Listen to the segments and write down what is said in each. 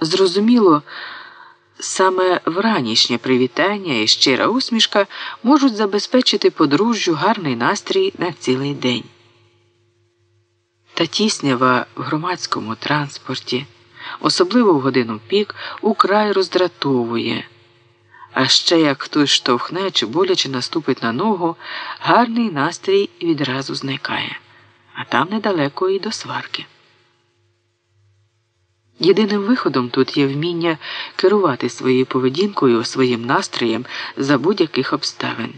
Зрозуміло, саме вранішнє привітання і щира усмішка можуть забезпечити подружжю гарний настрій на цілий день. Та тіснява в громадському транспорті, особливо в годину пік, украй роздратовує. А ще як хтось штовхне чи боляче наступить на ногу, гарний настрій відразу зникає, а там недалеко і до сварки. Єдиним виходом тут є вміння керувати своєю поведінкою, своїм настроєм за будь-яких обставин.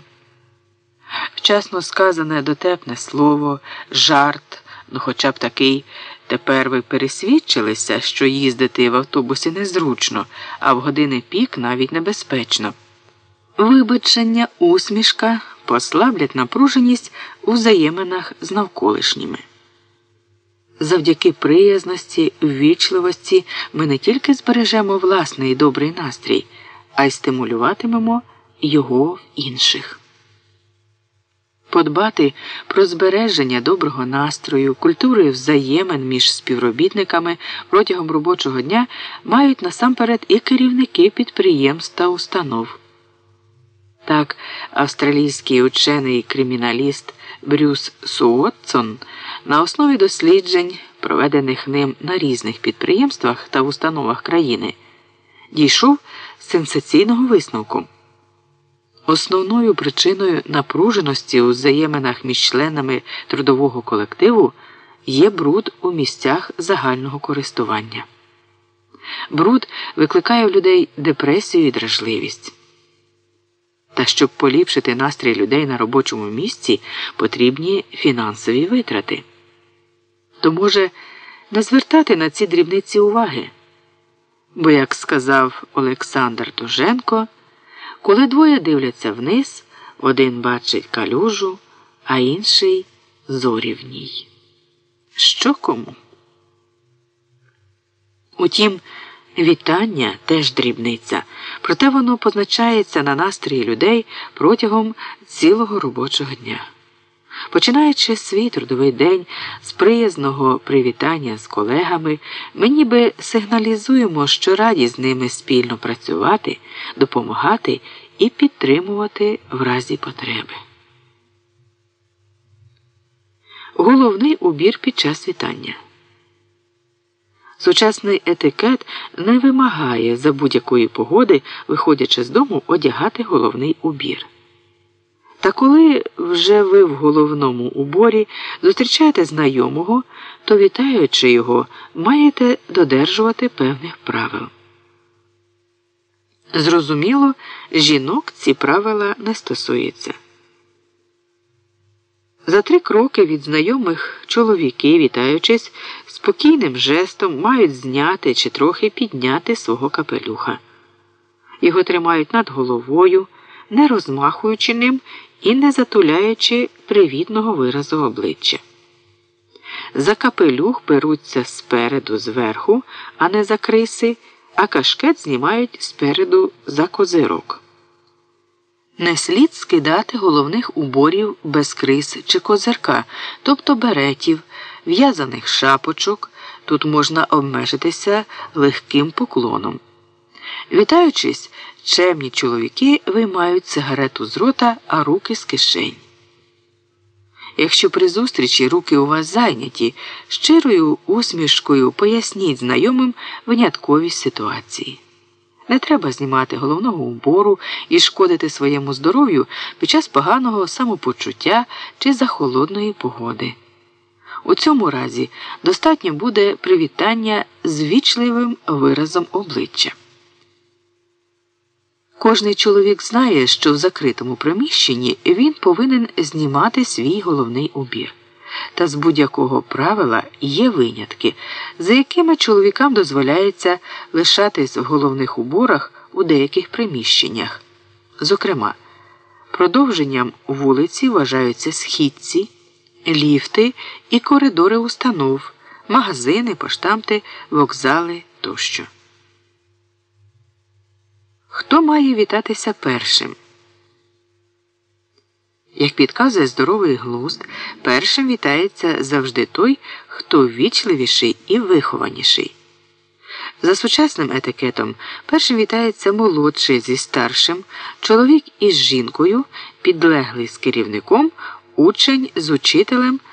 Вчасно сказане дотепне слово, жарт, ну хоча б такий, тепер ви пересвідчилися, що їздити в автобусі незручно, а в години пік навіть небезпечно. Вибачення, усмішка послаблять напруженість у взаєминах з навколишніми. Завдяки приязності, ввічливості ми не тільки збережемо власний добрий настрій, а й стимулюватимемо його в інших. Подбати про збереження доброго настрою, культури взаємин між співробітниками протягом робочого дня мають насамперед і керівники підприємств та установ. Так, австралійський учений криміналіст Брюс Суотсон на основі досліджень, проведених ним на різних підприємствах та установах країни, дійшов сенсаційного висновку. Основною причиною напруженості у взаєминах між членами трудового колективу є бруд у місцях загального користування. Бруд викликає в людей депресію і дражливість. Та щоб поліпшити настрій людей на робочому місці, потрібні фінансові витрати. То може не звертати на ці дрібниці уваги. Бо, як сказав Олександр Дуженко, коли двоє дивляться вниз, один бачить калюжу, а інший зорі в ній. Що кому? Утім, Вітання теж дрібниця, проте воно позначається на настрої людей протягом цілого робочого дня. Починаючи свій трудовий день з приязного привітання з колегами, ми ніби сигналізуємо, що раді з ними спільно працювати, допомагати і підтримувати в разі потреби. Головний убір під час вітання. Сучасний етикет не вимагає за будь-якої погоди, виходячи з дому, одягати головний убір. Та коли вже ви в головному уборі зустрічаєте знайомого, то, вітаючи його, маєте додержувати певних правил. Зрозуміло, жінок ці правила не стосуються. За три кроки від знайомих чоловіки, вітаючись, спокійним жестом мають зняти чи трохи підняти свого капелюха. Його тримають над головою, не розмахуючи ним і не затуляючи привітного виразу обличчя. За капелюх беруться спереду зверху, а не за криси, а кашкет знімають спереду за козирок. Не слід скидати головних уборів без крис чи козирка, тобто беретів, в'язаних шапочок. Тут можна обмежитися легким поклоном. Вітаючись, чемні чоловіки виймають сигарету з рота, а руки з кишень. Якщо при зустрічі руки у вас зайняті, щирою усмішкою поясніть знайомим винятковість ситуації. Не треба знімати головного убору і шкодити своєму здоров'ю під час поганого самопочуття чи за холодної погоди. У цьому разі достатньо буде привітання з вічливим виразом обличчя. Кожний чоловік знає, що в закритому приміщенні він повинен знімати свій головний убір. Та з будь-якого правила є винятки, за якими чоловікам дозволяється лишатись в головних уборах у деяких приміщеннях. Зокрема, продовженням вулиці вважаються східці, ліфти і коридори установ, магазини, поштамти, вокзали тощо. Хто має вітатися першим? Як підказує здоровий глузд, першим вітається завжди той, хто вічливіший і вихованіший. За сучасним етикетом першим вітається молодший зі старшим, чоловік із жінкою, підлеглий з керівником, учень з учителем.